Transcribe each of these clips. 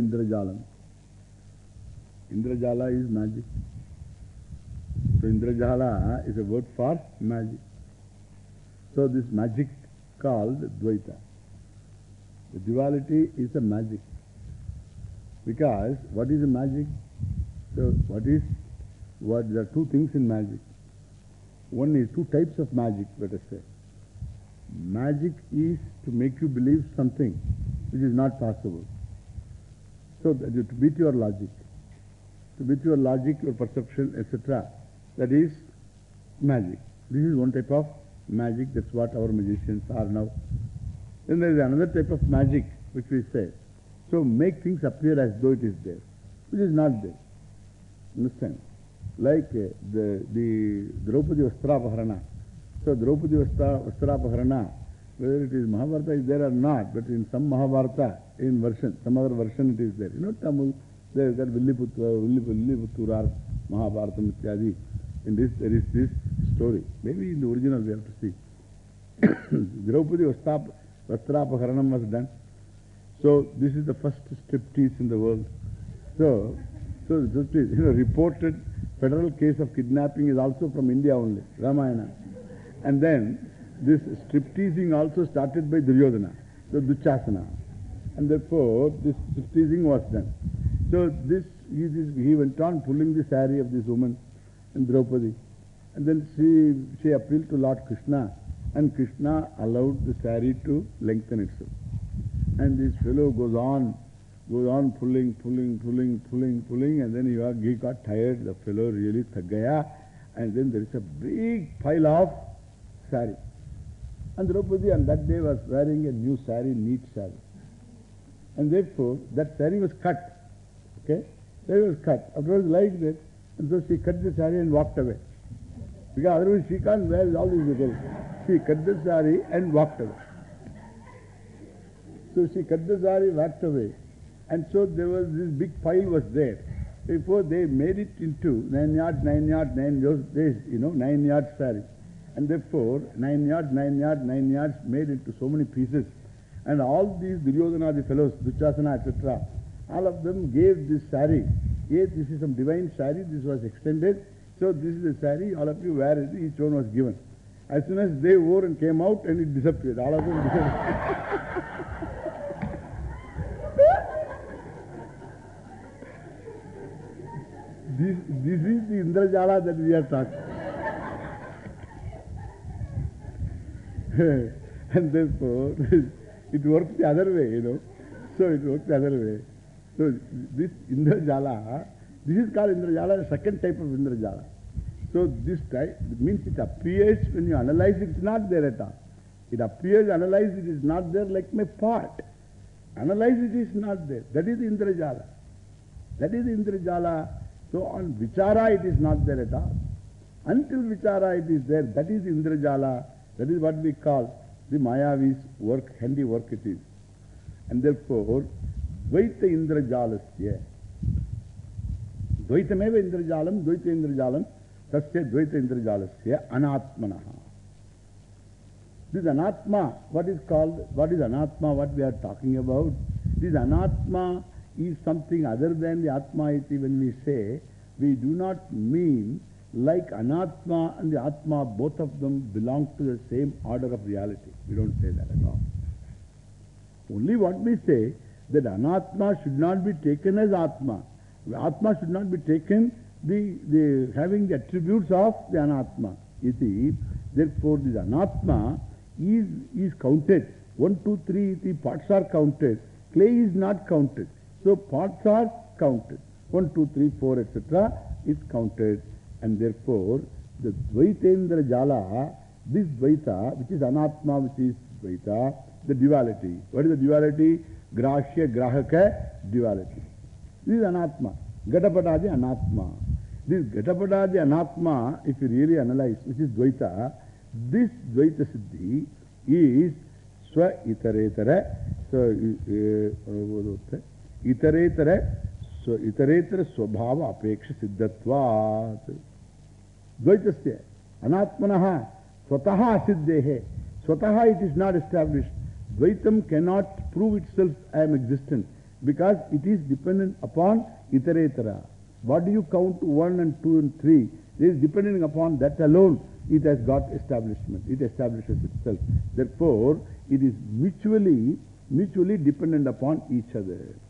Indrajalam. Indrajala is magic. So Indrajala is a word for magic. So this magic called Dvaita. The duality is a magic. Because what is a magic? So what is, what, there are two things in magic. One is two types of magic, let us say. Magic is to make you believe something which is not possible. So that to beat your logic. To beat your logic, your perception, etc. That is magic. This is one type of magic. That's what our magicians are now. Then there is another type of magic which we say. So make things appear as though it is there, which is not there. Understand? Like the, the Draupadi Vastrapaharana. So Draupadi Vastrapaharana, whether it is Mahabharata is there or not, but in some Mahabharata, in version, some other version it is there. You know, Tamil, there is that Villiputura, Villiputura, Mahabharatam, Ityadi. In this, there is this story. Maybe in the original we have to see. Draupadi Vastrapaharanam was done. So, this is the first striptease in the world. So, so the striptease, you know, reported federal case of kidnapping is also from India only, Ramayana. And then, this stripteasing also started by Duryodhana, so Duchasana. And therefore, this stripteasing was done. So, this, he, this, he went on pulling the sari of this woman and Draupadi. And then she, she appealed to Lord Krishna, and Krishna allowed the sari to lengthen itself. And this fellow goes on, goes on pulling, pulling, pulling, pulling, pulling, and then he got, tired. The fellow really thagaya, and then there is a big pile of sari. And Draupadi on that day was wearing a new sari, neat sari. And therefore, that sari was cut. Okay? Sari was cut. Afterwards, like that. And so she cut the sari and walked away. Because otherwise she can't wear all these details. She cut the sari and walked away. So she cut the sari, walked away. And so there was this big pile was there. Before they made it into nine yard, nine yard, nine days, you know, nine yard sari. And therefore, nine yard, nine yard, nine yards made into so many pieces. And all these Duryodhana, the fellows, Duchasana, etc., all of them gave this sari. Yes, this is some divine sari, this was extended. So this is the sari, all of you wear it, each one was given. As soon as they wore and came out, and it disappeared. All of them disappeared. This, this is the Indrajala that we are talking. and therefore, it works the other way, you know. So it works the other way. So this Indrajala, this is called Indrajala, the second type of Indrajala. So this type means it appears when you analyze it, it's not there at all. It appears, analyze it is not there like my part. Analyze it is not there. That is Indrajala. That is Indrajala. So on Vichara it is not there at all. Until Vichara it is there. That is Indrajala. That is what we call the Mayavi's work, handiwork it is. And therefore, Dvaita Indrajalasya. Dvaitameva Indrajalam, Dvaita Indrajalam, Tasya Dvaita Indrajalasya, Anatmanaha. This Anatma, what is called, what is Anatma, what we are talking about? This Anatma is something other than the Atma iti when we say, we do not mean like Anatma and the Atma, both of them belong to the same order of reality. We don't say that at all. Only what we say, that Anatma should not be taken as Atma. Atma should not be taken the, the, having the attributes of the Anatma. You see, therefore this Anatma is, is counted. One, two, three, the parts are counted. Clay is not counted. So parts are counted. One, two, three, four, etc. is counted. And therefore, the Dvaitendra Jala, this Dvaita, which is Anatma, which is Dvaita, the duality. What is the duality? Grashya, Grahaka, duality. This is Anatma. Gatapadadi Anatma. This Gatapadadi Anatma, if you really analyze, which is Dvaita, this Dvaita Siddhi is Swa Itaretara, so, uh, इतरेतर इतरेतर स्वभाव अपेक्ष सिद्धत्वात् द्वैत अनात्मन स्वतः असिद्धे, स्वतः it is not establish द्वैतम can not prove itself I am existent because it is dependent upon इतरेतर what do you count one and two and three it is depending upon that alone it has got establishment it establish itself that for it is mutually mutually dependent upon each other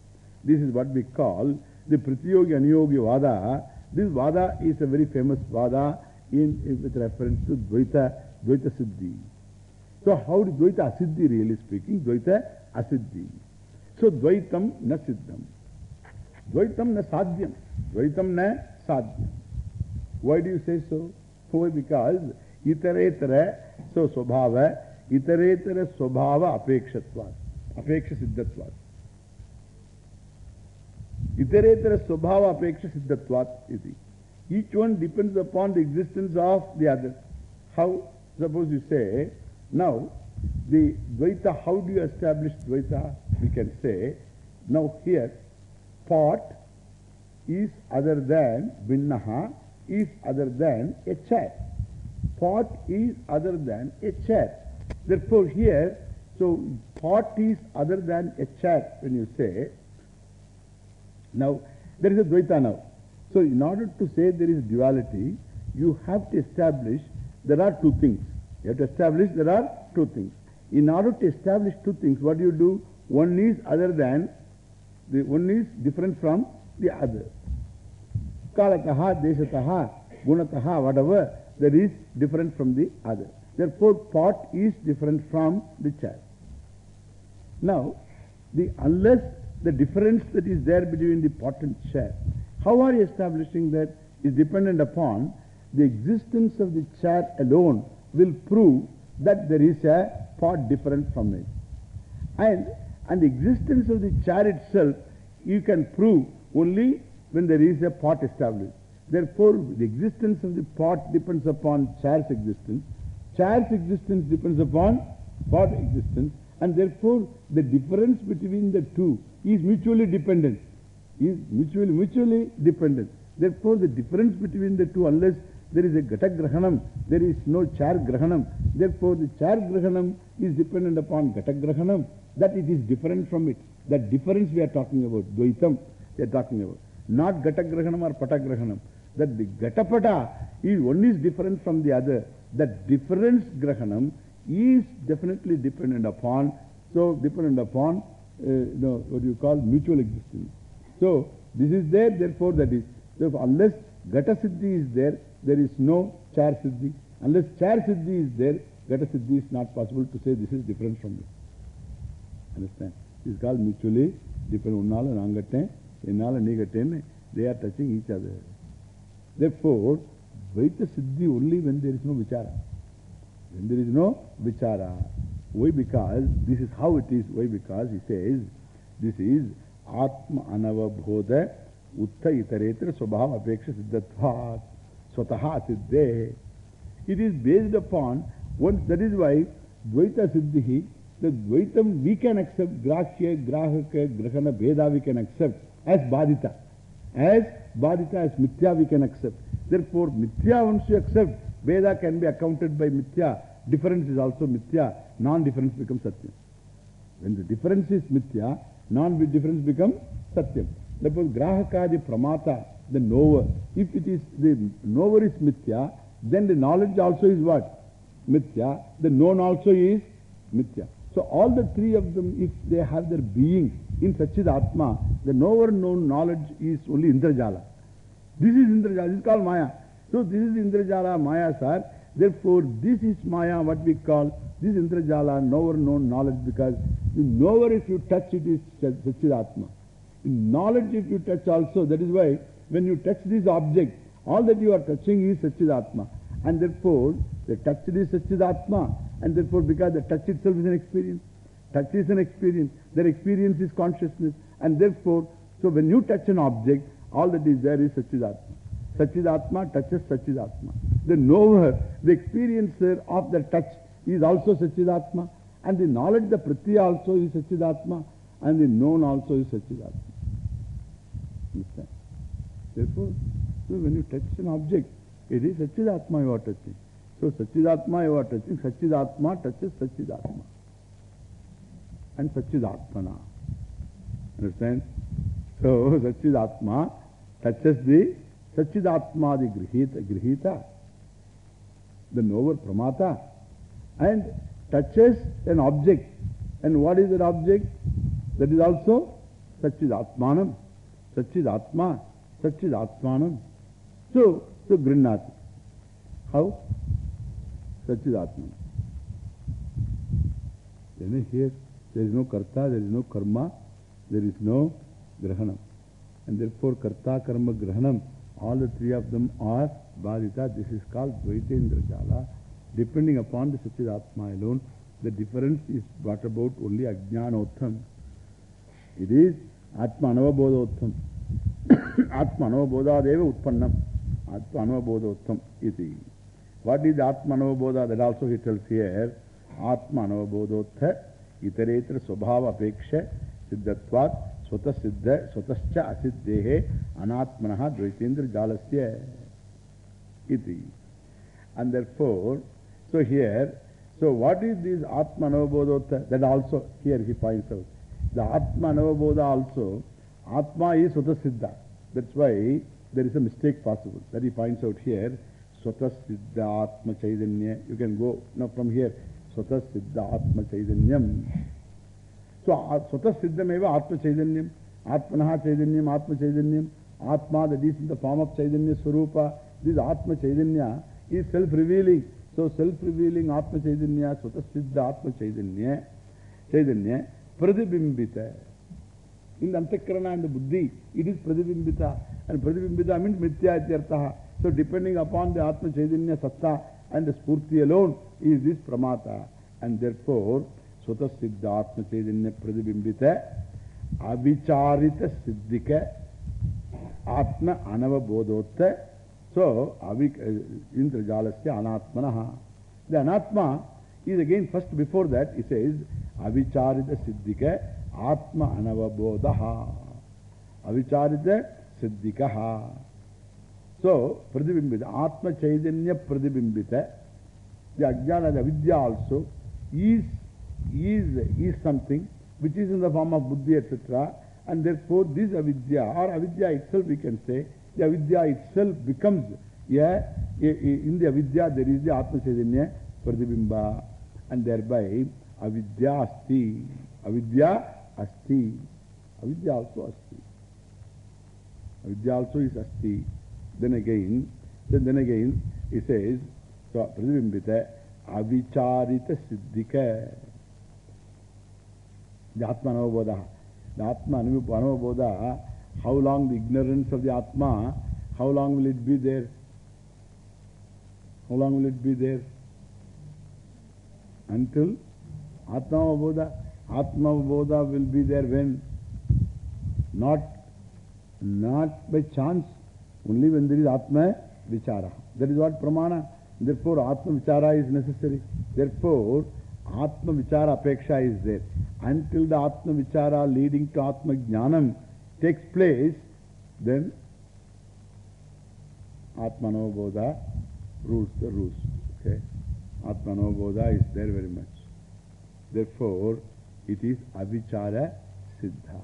This is what we call the Prityogi Aniyogi Vada. This Vada is a very famous Vada in, in with reference to Dvaita, Dvaita Siddhi. So, how do Dvaita Asiddhi really speaking? Dvaita Asiddhi. So, Dvaitam na Siddham. Dvaitam na Sadhyam. Dvaitam na Sadhyam. Why do you say so? Why? Because itaretara, so Swabhava, itaretara Swabhava apekshatvat. Apeksha siddhatvat. Itaretara Swabhava apeksha siddhatvat iti. Each one depends upon the existence of the other. How? Suppose you say, now, the Dvaita, how do you establish Dvaita? We can say, now here, pot is other than Vinnaha, is other than a chair. Pot is other than a chair. Therefore, here, so pot is other than a chair when you say. Now, there is a Dvaita now. So, in order to say there is duality, you have to establish there are two things. You have to establish there are two things. In order to establish two things, what do you do? One is other than, the one is different from the other. Kalataha, Deshataha, Gunataha, whatever, there is different from the other. Therefore, pot is different from the chair. Now, the, unless the difference that is there between the pot and chair, how are you establishing that is dependent upon the existence of the chair alone will prove that there is a pot different from it. And, and the existence of the chair itself you can prove only when there is a pot established. Therefore, the existence of the pot depends upon chair's existence. Chair's existence depends upon pot existence. And therefore, the difference between the two is mutually dependent. Is mutually, mutually dependent. Therefore, the difference between the two, unless there is a Gata Grahanam, there is no Char Grahanam. Therefore, the Char Grahanam is dependent upon Gata Grahanam, that it is different from it. That difference we are talking about, Dvaitam, we are talking about. Not Gata Grahanam or Pata Grahanam. That the Gatapata is one is different from the other. That difference Grahanam is definitely dependent upon, so dependent upon, uh, you know, what you call mutual existence. So, this is there, therefore that is. So, unless Gata Siddhi is there, there is no Char Siddhi. Unless Char Siddhi is there, Gata Siddhi is not possible to say this is different from it. Understand? This is called mutually different. Unnala Nangatten, Innala Nigatten, they are touching each other. Therefore, Vaita Siddhi only when there is no Vichara. When there is no Vichara. Why? Because this is how it is. Why? Because he says, this is Atma Anavabhodha Utta Itaretra Swabhava Apeksha Siddhatvat Swataha Siddhe. It is based upon, one, that is why Dvaita Siddhi, the Dvaitam we can accept, Grahya, Grahaka, Grahana, Bheda we can accept as Badita. As Badita, as Mithya we can accept. Therefore, Mithya once you accept, Veda can be accounted by Mithya. Difference is also Mithya. Non-difference becomes Satyam. When the difference is Mithya, non-difference becomes Satyam. Therefore, Grahakadi Pramata, the knower. If it is, the knower is Mithya, then the knowledge also is what? Mithya. The known also is Mithya. So all the three of them, if they have their being in Satchid Atma, the knower known knowledge is only Indrajala. This is Indrajala, this is called Maya. So this is Indrajala, Maya, sir. Therefore, this is Maya, what we call, this Indrajala, knower known knowledge, because the knower, if you touch it, is Satchidatma. In knowledge, if you touch also, that is why when you touch this object, all that you are touching is Satchidatma. And therefore, the touch is Satchidatma. And therefore, because the touch itself is an experience. Touch is an experience. Their experience is consciousness. And therefore, so when you touch an object, all that is there is Satchidatma. Satchidatma touches Satchidatma. The knower, the experiencer of the touch is also Satchidatma. And the knowledge, the Pritya also is Satchidatma. And the known also is Satchidatma. Understand? Therefore, so when you touch an object, it is Satchidatma you are touching. So Sachidatma you are touching, Sachidatma touches Sachidatma. And Sachidatmana. Understand? So Sachidatma touches the Sachidatma, the Grihita, knower Pramata, and touches an object. And what is that object? That is also Sachidatmanam, Sachidatma, Sachidatmanam. So, so Grinnati. How? Sachidatman. Then here, there is no karta, there is no karma, there is no grahanam. And therefore, karta, karma, grahanam, all the three of them are badita. This is called Dvaitendra Jala. Depending upon the Sachidatma alone, the difference is brought about only Ajnanotham. It is Atma Anavabodhotham. Atma Anavabodhadeva Utpannam. Atma Anavabodhotham iti. What is Atma Anavabodha? That also he tells here. Atma Anavabodhotha iteretra siddhatvat siddha swatascha asiddehe anatmanaha dvaitendra jalasya iti. And therefore, so here, so what is this Atma Anavabodhotha? That also here he points out. The Atma Anavabodha also, Atma is Swatasiddha. That's why there is a mistake possible. That he points out here. Swatasiddha Atma Chaitanya. You can go now from here. Swatasiddha Atma Chaitanyam. So Swata Siddham eva Atma Chaitanyam. Atmanaha Chaitanyam, Atma Chaitanyam. Atma that is in the form of Chaitanya Swarupa. This Atma Chaitanya is self-revealing. So self-revealing Atma Chaitanya, Swata Siddha Atma Chaitanya, Chaitanya, Pradibimbita. In the Antakarana and the Buddhi, it is Pradibimbita. And Pradibimbita means Mithya Ityartaha. So depending upon the Atma Chaitanya Satta and the Spurti alone is this Pramata. And therefore, Swata Siddha Atma Chaitanya Pradibimbita, Avicharita Siddhika, Atma Anavabodhotta. So, Indrajalasya Anatmanaha. The Anatma is again first before that, he says, Avicharita Siddhika Atma Anavabodaha. Avicharita Siddhikaha. So, Pradibimbita, Atma Chaitanya Pradibimbita, the Ajnana, the Vidya also, is, is, is something which is in the form of Buddhi, etc. And therefore, this Avidya, or Avidya itself, we can say, the Avidya itself becomes, yeah, in the Avidya there is the Atma Chaitanya Pradibimba, and thereby Avidya Asti. Avidya Asti. Avidya also Asti. Avidya also is Asti. Then again, then, then again, he says, so Pradibimbita, Avicharita Siddhika. The Atma Anavabodha. The Atma Anavabodha, how long the ignorance of the Atma, how long will it be there? How long will it be there? Until Atma Avabodha. Atma Avabodha will be there when? Not, not by chance, only when there is Atma Vichara. That is what Pramana. Therefore, Atma Vichara is necessary. Therefore, Atma Vichara Apeksha is there. Until the Atma Vichara leading to Atma Jnanam takes place, then Atmano Bodha rules the rules. Okay? Atmano Bodha is there very much. Therefore, it is Avichara Siddha.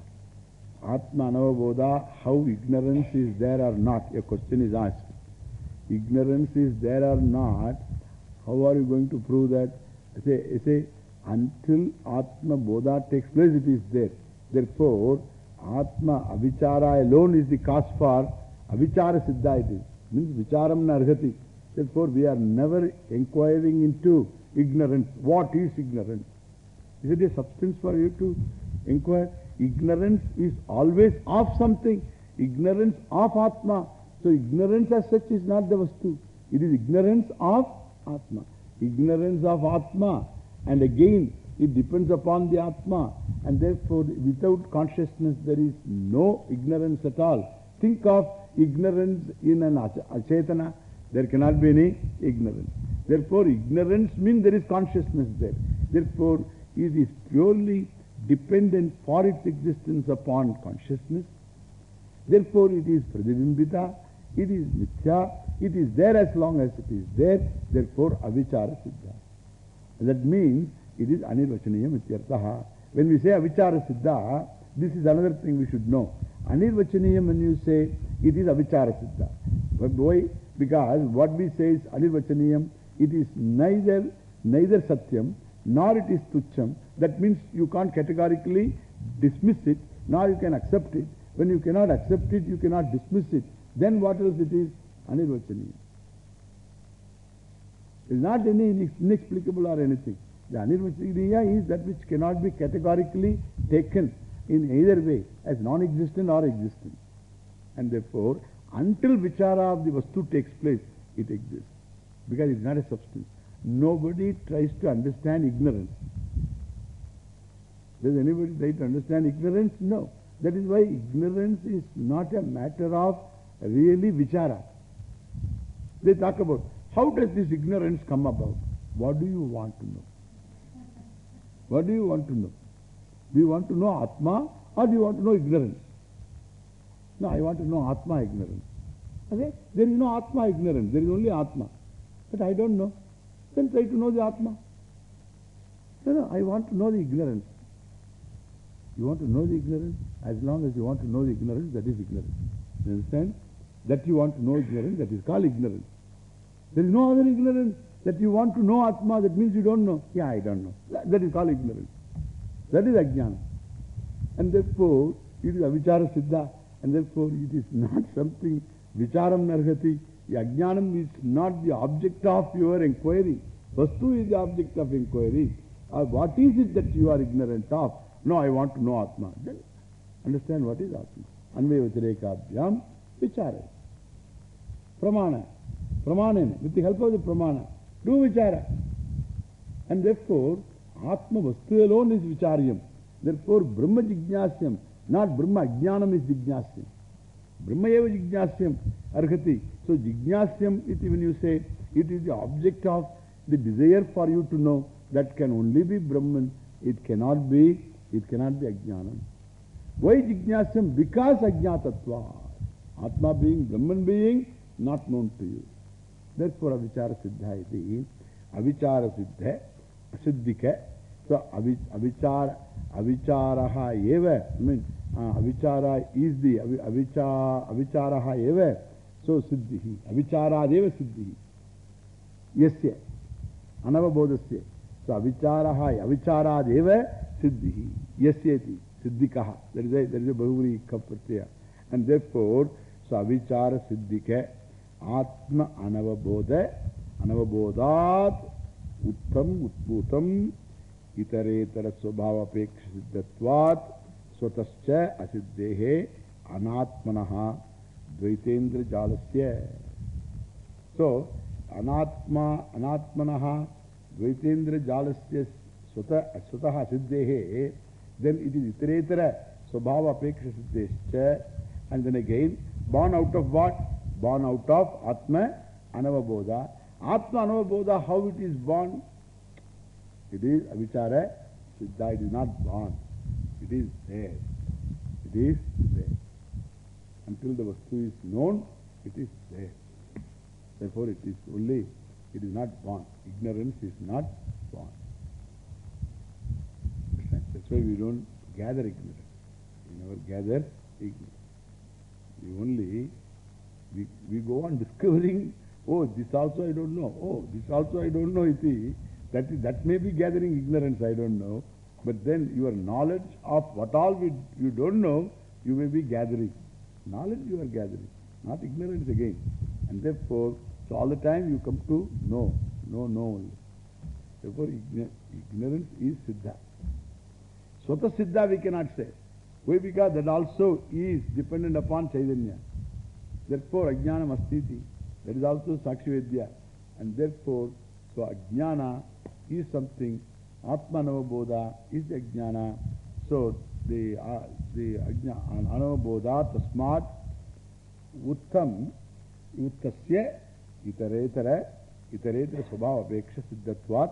Atmano Bodha, how ignorance is there or not? A question is asked. Ignorance is there or not, how are you going to prove that? Say, say until Atma Bodha takes place, it is there. Therefore, Atma Avichara alone is the cause for Avichara Siddha it is. Means Vicharam Nargati. Therefore, we are never inquiring into ignorance. What is ignorance? Is it a substance for you to inquire? Ignorance is always of something. Ignorance of Atma. So, ignorance as such is not the Vastu. It is ignorance of Atma. Ignorance of Atma. And again, it depends upon the Atma. And therefore, without consciousness, there is no ignorance at all. Think of ignorance in an achetana. There cannot be any ignorance. Therefore, ignorance means there is consciousness there. Therefore, it is purely dependent for its existence upon consciousness. Therefore, it is pradibimbita, it is mithya, it is there as long as it is there, therefore avichara siddha. That means it is anirvachaniyam ityartaha. When we say avichara siddha, this is another thing we should know. Anirvachaniyam when you say it is avichara siddha. But why? Because what we say is anirvachaniyam, it is neither, neither satyam nor it is tucham. That means you can't categorically dismiss it, nor you can accept it. When you cannot accept it, you cannot dismiss it. Then what else it is? Anirvachaniya. It is not any inexplicable or anything. The Anirvachaniya is that which cannot be categorically taken in either way as non-existent or existent. And therefore, until vichara of the vastu takes place, it exists. Because it is not a substance. Nobody tries to understand ignorance. Does anybody try to understand ignorance? No. That is why ignorance is not a matter of really vichara. They talk about how does this ignorance come about? What do you want to know? What do you want to know? Do you want to know Atma or do you want to know ignorance? No, I want to know Atma ignorance. Okay? There is no Atma ignorance. There is only Atma. But I don't know. Then try to know the Atma. No, no, I want to know the ignorance. You want to know the ignorance? As long as you want to know the ignorance, that is ignorance. You understand? That you want to know ignorance, that is called ignorance. There is no other ignorance. That you want to know Atma, that means you don't know. Yeah, I don't know. That, that is called ignorance. That is ajnana. And therefore, it is avichara siddha. And therefore, it is not something vicharam narhati. Ajnanam is not the object of your inquiry. Vastu is the object of inquiry. Or what is it that you are ignorant of? No, I want to know Atma. Then understand what is Atma. Anvaya Vatirekabhyam vichara. Pramana. Pramanena. With the help of the pramana. Do vichara. And therefore, Atma Vastu alone is vicharyam. Therefore, Brahma Jignasyam, not Brahma Ajnanam is Jignasyam. Brahma eva Jignasyam arhati. So, Jignasyam, iti when you say, it is the object of the desire for you to know, that can only be Brahman. It cannot be, it cannot be Ajnanam. Why Jignasyam? Because Ajnatatva. Atma being, Brahman being, not known to you. Therefore, avichara siddha iti. Avichara siddha, asiddhika. So, avichara, avicharaha eva. I mean, uh, avichara is the avichara, avicharaha eva. So, siddhihi. Avichara deva siddhihi. Yasya. Anavabodhasya. So, avicharaha, avichara deva siddhihi. Yasyati. Siddhikaha. There is a, there is a bahuri kapratyaya. And therefore, so avichara siddhika. Atma anavabodha, anavabodhat, uttam, utputam, itaretara svabhava pekshasiddhatvat, swatascha asiddhehe, anatmanaha, dvaitendra jalasya. So, anatma, anatmanaha, dvaitendra jalasya swata, swataha asiddhehe, then it is itaretara svabhava pekshasiddhescha, and then again, born out of what? Born out of Atma Anavabodha. Atma Anavabodha, how it is born? It is Avichara Siddha, it is not born. It is there. It is there. Until the Vastu is known, it is there. Therefore, it is only, it is not born. Ignorance is not born. That's why we don't gather ignorance. We never gather ignorance. We only, we, we go on discovering, oh, this also I don't know. Oh, this also I don't know. Iti. That, may be gathering ignorance, I don't know. But then your knowledge of what all we, you don't know, you may be gathering. Knowledge you are gathering, not ignorance again. And therefore, so all the time you come to know, know, know only. Therefore, ignorance is Siddha. Swata Siddha we cannot say. Why? Because that also is dependent upon Chaitanya. Therefore, Ajnana Mastiti. That is also Sakshivedya. And therefore, so Ajnana is something, Atma Navabodha is the Ajnana. So, the, uh, the Anavabodha Tasmat Uttam Uttasya Itaretara Itaretara Swabhava Apeksha Siddhatvat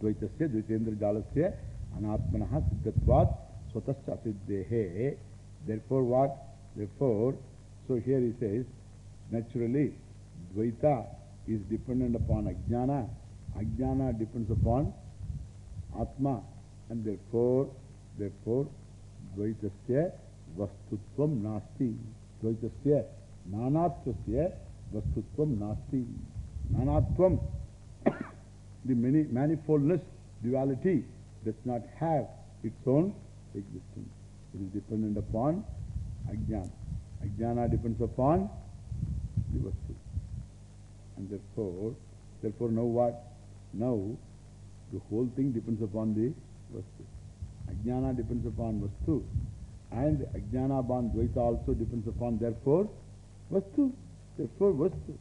Dvaitasya Dvaitendra Jalasya Anatmanaha Siddhatvat Swatascha Siddhehe. Therefore, what? Therefore, so here he says, Naturally, Dvaita is dependent upon Ajnana. Ajnana depends upon Atma. And therefore, therefore, Dvaitasya Vastutvam Nasti. Dvaitasya Nanatvasya Vastutvam Nasti. Nanatvam, the many manifoldness, duality, does not have its own existence. It is dependent upon Ajnana. Ajnana depends upon the Vastu. And therefore, therefore now what? Now, the whole thing depends upon the Vastu. Ajnana depends upon Vastu. And Ajnana Ban Dvaita also depends upon, therefore, Vastu. Therefore, Vastu.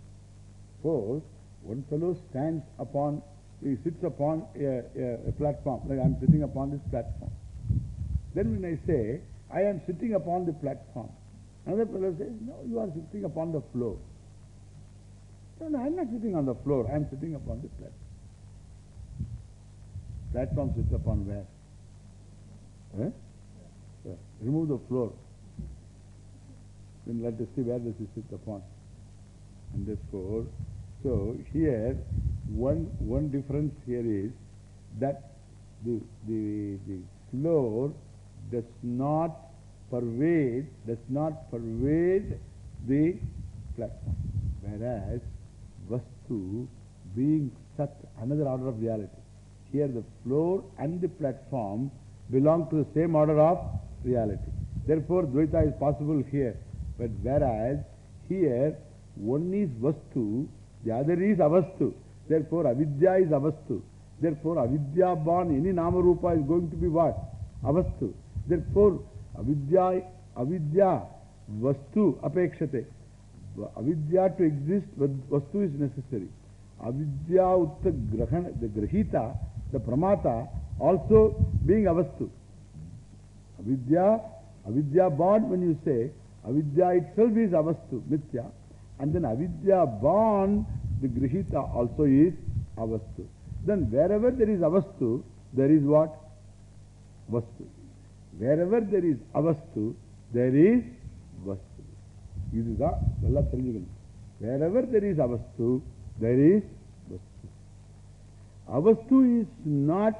Suppose one fellow stands upon, he sits upon a, a, a platform, like I am sitting upon this platform. Then when I say, I am sitting upon the platform, another fellow says, No, you are sitting upon the floor. No, no, I am not sitting on the floor, I am sitting upon the platform. Platform sits upon where? Eh? Where? Remove the floor. Then let us see where does it sit upon. And therefore, so here, one, one difference here is that the, the, the floor does not pervade, does not pervade the platform. Whereas Vastu being Sat, another order of reality. Here the floor and the platform belong to the same order of reality. Therefore, Dvaita is possible here. But whereas here one is Vastu, the other is Avastu. Therefore, Avidya is Avastu. Therefore, Avidya born, any Namarupa is going to be what? Avastu. Therefore, अविद्या अविद्या वस्तु अपेक्षते। अविद्या to exist वस्तु is necessary अविद्या उत्त ग्रहण the ग्रहीता द प्रमाता ऑल्सो बीइंग अवस्तु। अविद्या अविद्या बॉन्ड व्हेन यू से अविद्या इट सेल्फ इज़ अवस्तु, मिथ्या। एंड देन अविद्या बॉन्ड द ग्रहीता ऑल्सो इज़ अवस्तु। Then wherever there is अवस्तु देर इज़ वॉट वस्तु। Wherever there is Avastu, there is Vastu. இதுதான் நல்லா தெரிஞ்சுக்கணும் wherever there is avastu there is vastu avastu is not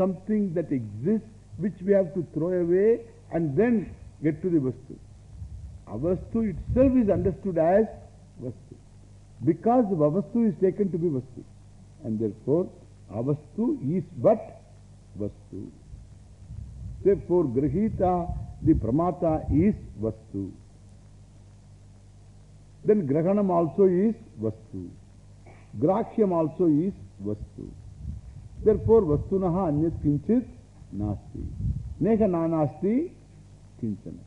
something that exists which we have to throw away and then get to the vastu avastu itself is understood as vastu because the avastu is taken to be vastu and therefore avastu is but vastu Therefore grahita the pramata is vastu Then Grahanam also is Vastu. Grakshyam also is Vastu. Therefore, Vastunaha Anyat Kinchit Nasti. Neha Nanasti Kinchana.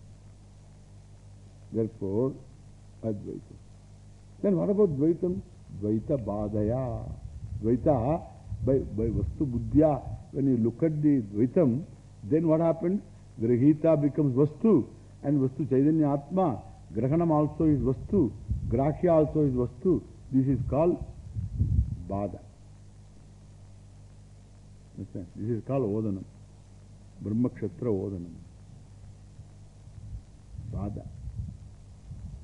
Therefore, Advaita. Then what about Dvaitam? Dvaita Badaya. Dvaita, by, by Vastu Buddhya, when you look at the Dvaitam, then what happens? Grahita becomes Vastu and Vastu Chaitanya Atma. Grahanam also is Vastu. Grakhya also is Vastu. This is called Bada. This is called Odanam. Brahma Kshetra Odanam. Bada.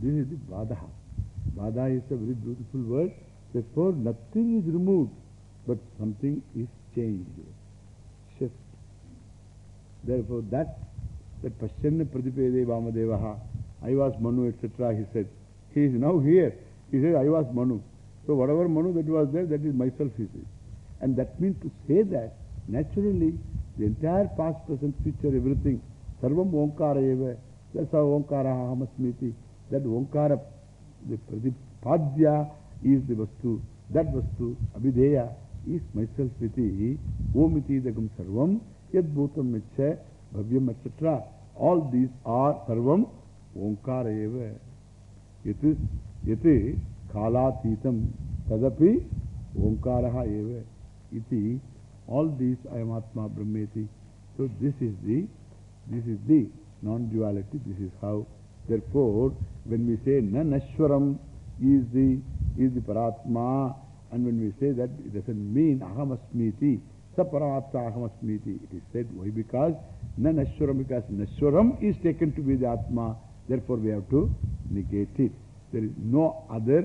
This is the Badaha. Bada is a very beautiful word. Therefore, nothing is removed, but something is changed. Therefore, that, that Paschanna Pradipede Vamadevaha, I was Manu, etc. He said, he is now here. He said, I was Manu. So whatever Manu that was there, that is myself, he says. And that means to say that, naturally, the entire past, present, future, everything, Sarvam Omkara eva, that's how Omkara Ahamasmiti, that Omkara, the Pradipadya is the Vastu, that Vastu, Abhideya, is myself iti, Omiti Dagam Sarvam, Yad Bhutam Mitcha, Bhavyam, etc. All these are Sarvam Omkara eva. Yati, yati kalatitam tadapi omkaraha eva. Iti, all these I am Atma Brahmeti. So this is the, this is the non-duality. This is how. Therefore, when we say na nashwaram is the, is the paratma, and when we say that, it doesn't mean ahamasmiti. Saparamatsahamasmiti. It is said. Why? Because Nanashwaram, because Nashwaram is taken to be the Atma. Therefore, we have to negate it. There is no other.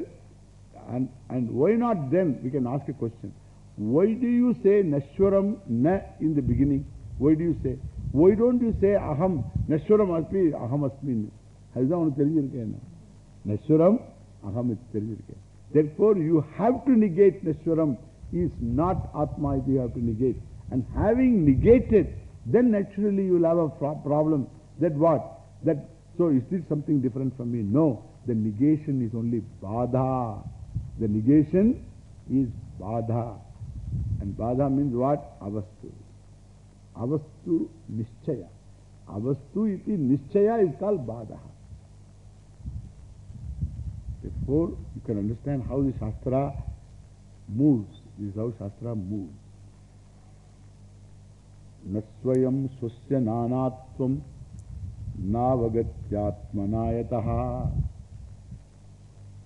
And, and why not then? We can ask a question. Why do you say Nashwaram na in the beginning? Why do you say? Why don't you say Aham? Nashwaram asmi, Aham asmi. Has that one Nashwaram, Aham is Therefore, you have to negate Nashwaram is not Atma, you have to negate. And having negated, then naturally you will have a problem. That what? That, so is this something different from me? No. The negation is only Badha. The negation is Badha. And Badha means what? Avastu. Avastu Nishchaya. Avastu iti Nishchaya is called Badha. Therefore, you can understand how the Shastra moves. This is how Shastra moves. Nasvayam swasya nanatvam navagatyatmanayataha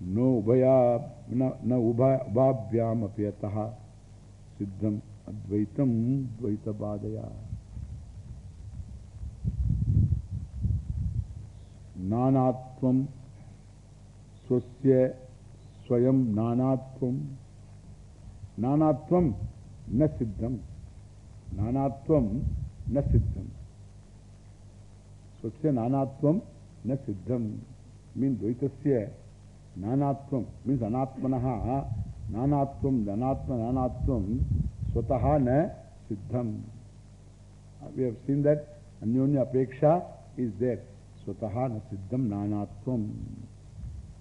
no ubhaya na ubhabhyam apyataha siddham advaitam dvaita badaya nanatvam swasya swayam nanatvam nanatvam na siddham nanatvam na siddham swasya nanatvam na siddham means dvaitasya nanatvam means anatmanaha nanatvam anatma nanatvam swataha na siddham we have seen that anyonya apeksha is there swataha na siddham nanatvam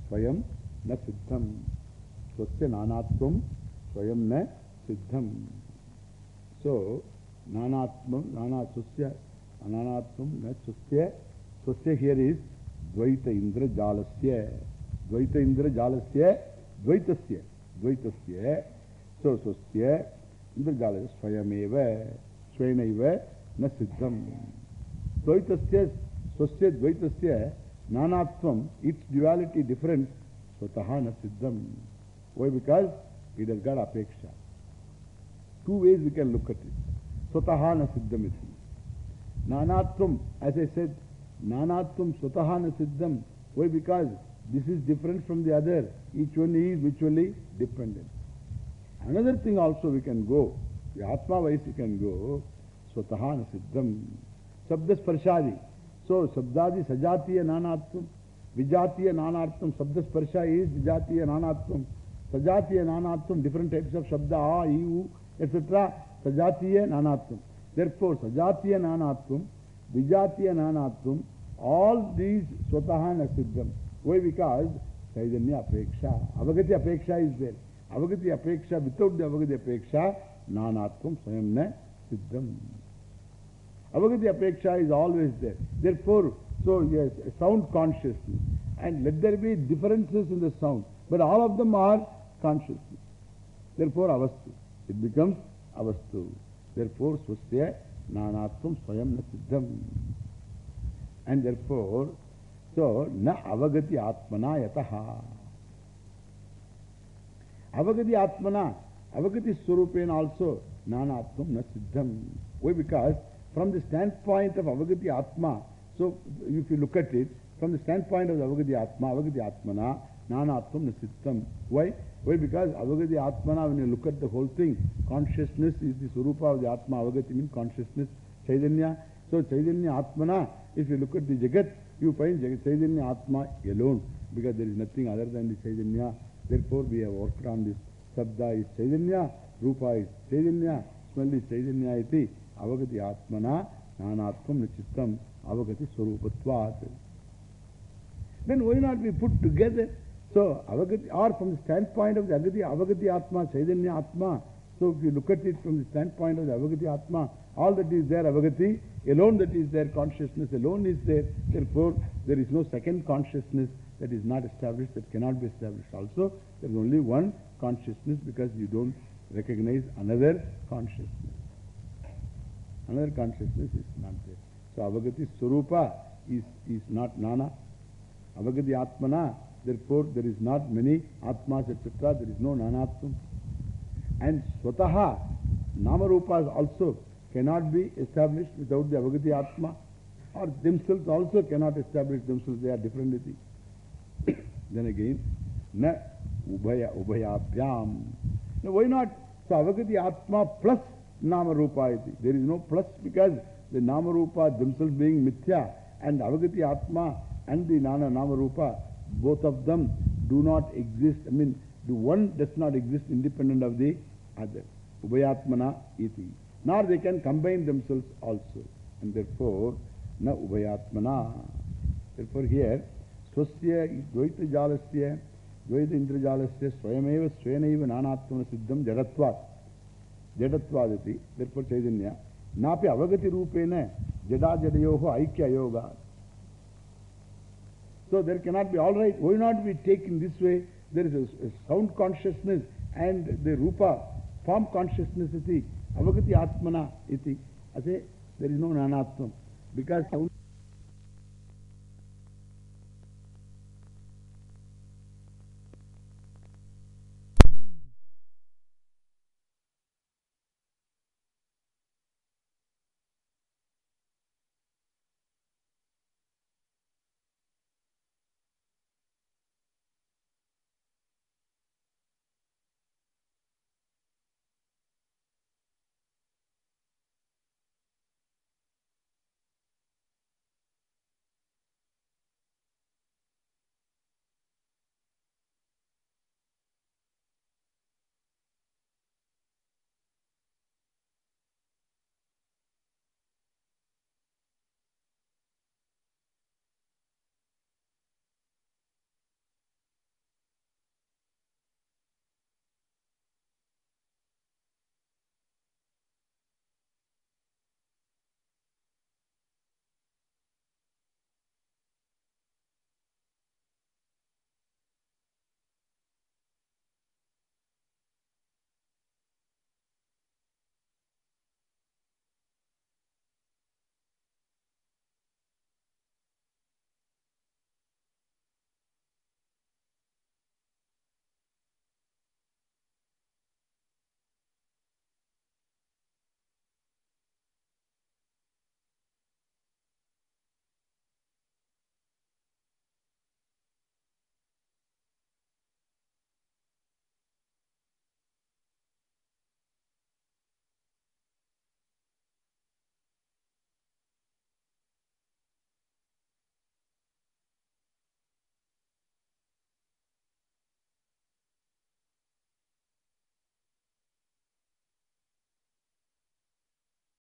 swayam na siddham swasya nanatvam स्वयं न सिद्धम। सो, नानात्म नाना स्वस्य न स्वस्य स्वस्य here is द्वैत इंद्र जालस्य। द्वैत इंद्र जालस्य, द्वैतस्य द्वैतस्य। सो, स्वस्य इंद्र जाल स्वयमेव स्वयं न सिद्धम। द्वैतस्य, स्वस्य द्वैतस्य नानात्म इट्स ड्युअलिटी डिफरेंट स्वतः न सिद्धम। Why because has got apeksha two ways we can look at it swataha na siddham iti nanatvam as I said nanatvam swataha na siddham why because this is different from the other each one is mutually dependent another thing also we can go the atma wise we can go swataha na siddham sabda sparshadi so sabdadi sajatiya nanatvam vijatiya nanatvam sabda sparsha is vijatiya nanatvam sajatiya nanatvam different types of shabda a, i, u etc sajatiya nanatvam therefore sajatiya nanatvam vijatiya nanatvam all these swataha na siddham why because chaitanya apeksha avagati apeksha is there avagati apeksha without the avagati apeksha nanatvam swayam na siddham Avagati apeksha is always there. Therefore, so yes, sound consciousness. And let there be differences in the sound. But all of them are consciousness. Therefore, avastu. It becomes avastu. Therefore, swasya nanatvam swayam na siddham. And therefore, so na avagati atmana yataha. Avagati atmana, avagati surupena also nanatvam na siddham. Why? Because from the standpoint of Avagati Atma, so if you look at it, from the standpoint of Avagati Atma, Avagati Atmana, Nanatvam Nasittam. Why? Why? Because Avagati Atmana, when you look at the whole thing, consciousness is the Surupa of the Atma. Avagati means consciousness, Chaitanya. So Chaitanya Atmana, if you look at the Jagat, you find Jagat, Chaitanya Atma alone, because there is nothing other than the Chaitanya. Therefore, we have worked on this. Sabda is Chaitanya, Rupa is Chaitanya, smell is Chaitanya iti. Avagati Atmana, Nanatvam Nichittam, Avagati Swarupatvat. Then why not we put together? So, Avagati, or from the standpoint of the Agati, Avagati Atma, Chaitanya Atma. So, if you look at it from the standpoint of the Avagati Atma, all that is there, Avagati, alone that is there, consciousness alone is there. Therefore, there is no second consciousness that is not established, that cannot be established. Also, there is only one consciousness because you don't recognize another consciousness. Another consciousness is not there. So Avagati Swarupa is, is not Nana. Avagati Atmana, therefore there is not many Atmas, etc. There is no Nanatvam. And Swataha, Namarupas also cannot be established without the Avagati Atma. Or themselves also cannot establish themselves, they are different. Then again, na ubhaya, ubhayabhyam. Now why not? So avagati atma plus nama rupa iti. There is no plus because the nama rupa themselves being mithya and avagati atma and the nana nama rupa, both of them do not exist. I mean, the one does not exist independent of the other. Ubhayatmana iti. Nor they can combine themselves also. And therefore, na ubhayatmana. Therefore here, swasya dvaita jalasya, dvaita indrajalasya, swayameva swayanaiva nanatmana siddham jadatvat. Jadatvadati. Therefore Chaitanya. Napi avagati rupena jada jadayoho aikya yoga. So there cannot be, all right, why not be taken this way? There is a, a sound consciousness and the rupa, form consciousness iti, avagati atmana iti. I say, there is no nanatvam. Because sound